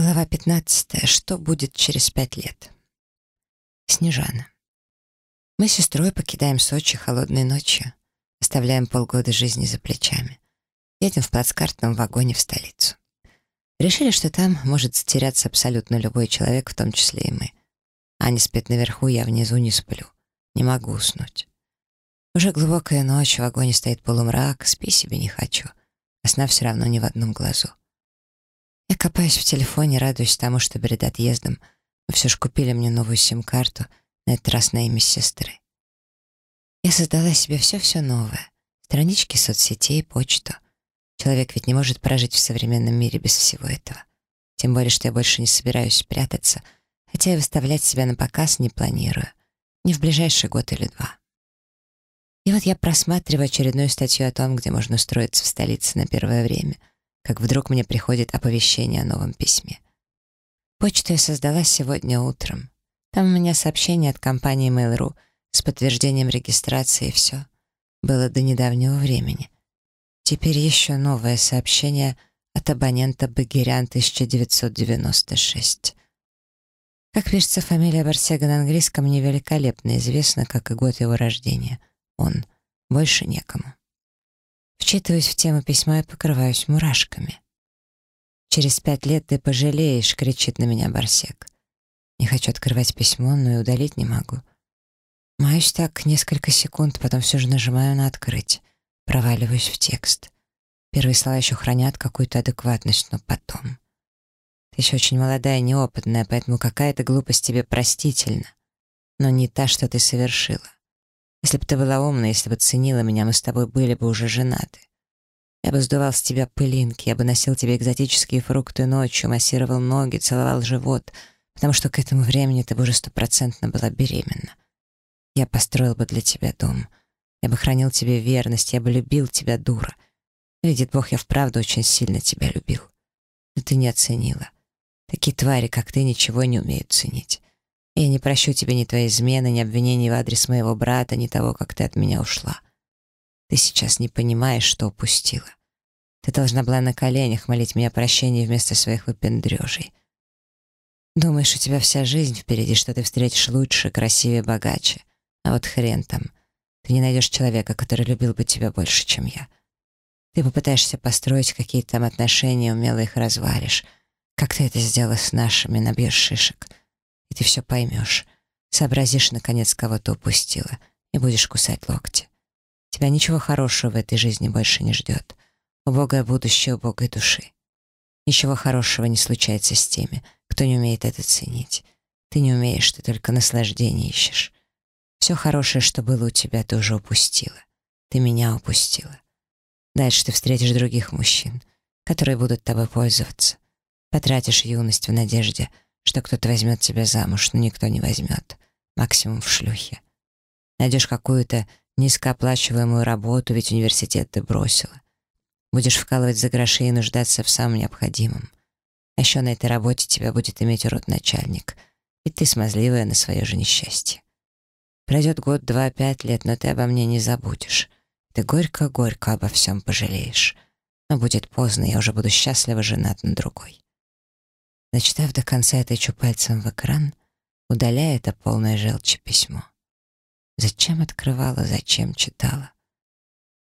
Глава 15. Что будет через пять лет? Снежана. Мы с сестрой покидаем Сочи холодной ночью, оставляем полгода жизни за плечами. Едем в плацкартном вагоне в столицу. Решили, что там может затеряться абсолютно любой человек, в том числе и мы. Аня спит наверху, я внизу не сплю. Не могу уснуть. Уже глубокая ночь, в вагоне стоит полумрак, спи себе не хочу. А сна все равно ни в одном глазу. Я копаюсь в телефоне, радуюсь тому, что перед отъездом мы все же купили мне новую сим-карту, на этот раз на имя сестры. Я создала себе все-все новое. Странички соцсетей, почту. Человек ведь не может прожить в современном мире без всего этого. Тем более, что я больше не собираюсь прятаться, хотя и выставлять себя на показ не планирую. Не в ближайший год или два. И вот я просматриваю очередную статью о том, где можно устроиться в столице на первое время — как вдруг мне приходит оповещение о новом письме. Почту я создала сегодня утром. Там у меня сообщение от компании Mail.ru с подтверждением регистрации и все. Было до недавнего времени. Теперь еще новое сообщение от абонента Багирян 1996. Как пишется фамилия Барсега на английском, мне великолепно известно, как и год его рождения. Он. Больше некому. Вчитываясь в тему письма и покрываюсь мурашками. «Через пять лет ты пожалеешь», — кричит на меня Барсек. Не хочу открывать письмо, но и удалить не могу. Маюсь так несколько секунд, потом все же нажимаю на «открыть». Проваливаюсь в текст. Первые слова еще хранят какую-то адекватность, но потом... Ты еще очень молодая и неопытная, поэтому какая-то глупость тебе простительна, но не та, что ты совершила. Если бы ты была умна, если бы ценила меня, мы с тобой были бы уже женаты. Я бы сдувал с тебя пылинки, я бы носил тебе экзотические фрукты ночью, массировал ноги, целовал живот, потому что к этому времени ты бы уже стопроцентно была беременна. Я построил бы для тебя дом. Я бы хранил тебе верность, я бы любил тебя, дура. Видит Бог, я вправду очень сильно тебя любил. Но ты не оценила. Такие твари, как ты, ничего не умеют ценить. Я не прощу тебе ни твоей измены, ни обвинений в адрес моего брата, ни того, как ты от меня ушла. Ты сейчас не понимаешь, что упустила. Ты должна была на коленях молить меня о прощении вместо своих выпендрежей. Думаешь, у тебя вся жизнь впереди, что ты встретишь лучше, красивее, богаче. А вот хрен там. Ты не найдешь человека, который любил бы тебя больше, чем я. Ты попытаешься построить какие-то там отношения, умело их развалишь. Как ты это сделала с нашими, набьешь шишек и ты все поймешь. Сообразишь, наконец, кого ты упустила, и будешь кусать локти. Тебя ничего хорошего в этой жизни больше не ждет. Убогое будущее убогой души. Ничего хорошего не случается с теми, кто не умеет это ценить. Ты не умеешь, ты только наслаждение ищешь. Все хорошее, что было у тебя, ты уже упустила. Ты меня упустила. Дальше ты встретишь других мужчин, которые будут тобой пользоваться. Потратишь юность в надежде — что кто-то возьмет тебя замуж, но никто не возьмет. Максимум в шлюхе. Найдешь какую-то низкооплачиваемую работу, ведь университет ты бросила. Будешь вкалывать за гроши и нуждаться в самом необходимом. А еще на этой работе тебя будет иметь урод начальник, ведь ты смазливая на свое же несчастье. Пройдет год, два, пять лет, но ты обо мне не забудешь. Ты горько-горько обо всем пожалеешь. Но будет поздно, я уже буду счастливо женат на другой. Дочитав до конца, я тычу пальцем в экран, удаляя это полное желчи письмо. Зачем открывала, зачем читала?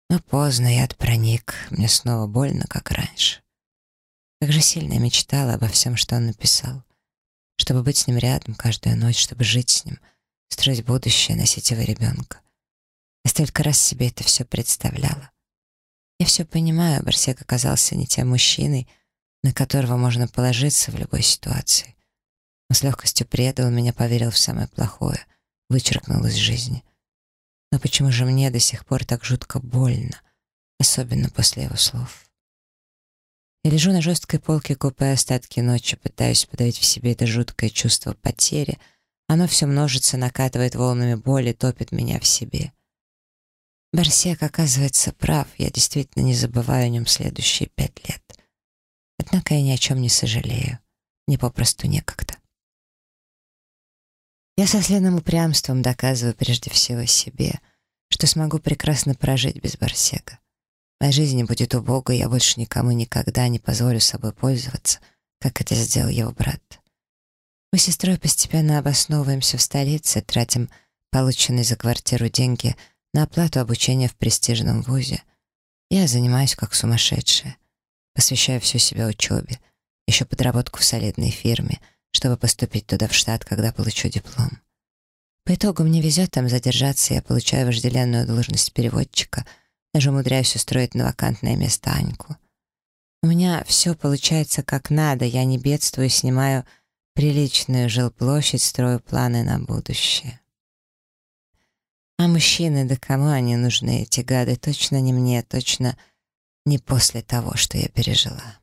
Но поздно я проник, мне снова больно, как раньше. Как же сильно я мечтала обо всем, что он написал. Чтобы быть с ним рядом каждую ночь, чтобы жить с ним, строить будущее, носить его ребенка. Я столько раз себе это все представляла. Я все понимаю, Барсек оказался не тем мужчиной, на которого можно положиться в любой ситуации. Он с легкостью предал меня, поверил в самое плохое, вычеркнул из жизни. Но почему же мне до сих пор так жутко больно, особенно после его слов? Я лежу на жесткой полке купе остатки ночи, пытаюсь подавить в себе это жуткое чувство потери. Оно все множится, накатывает волнами боли, топит меня в себе. Барсек, оказывается, прав. Я действительно не забываю о нем следующие пять лет. Однако я ни о чем не сожалею. Мне попросту некогда. Я со сленным упрямством доказываю прежде всего себе, что смогу прекрасно прожить без Барсега. Моя жизнь будет убогой, я больше никому никогда не позволю собой пользоваться, как это сделал его брат. Мы с сестрой постепенно обосновываемся в столице, тратим полученные за квартиру деньги на оплату обучения в престижном вузе. Я занимаюсь как сумасшедшая. Посвящаю всю себя учебе, еще подработку в солидной фирме, чтобы поступить туда в штат, когда получу диплом. По итогу мне везет там задержаться, я получаю вожделенную должность переводчика, даже умудряюсь устроить на вакантное место Аньку. У меня все получается как надо, я не бедствую, снимаю приличную жилплощадь, строю планы на будущее. А мужчины, да кому они нужны, эти гады? Точно не мне, точно не после того, что я пережила.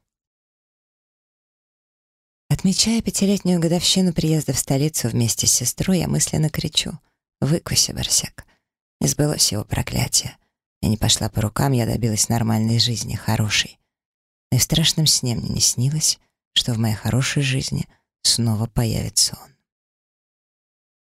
Отмечая пятилетнюю годовщину приезда в столицу вместе с сестрой, я мысленно кричу «Выкуси, Барсек!» Не сбылось его проклятие. Я не пошла по рукам, я добилась нормальной жизни, хорошей. Но и в страшном сне мне не снилось, что в моей хорошей жизни снова появится он.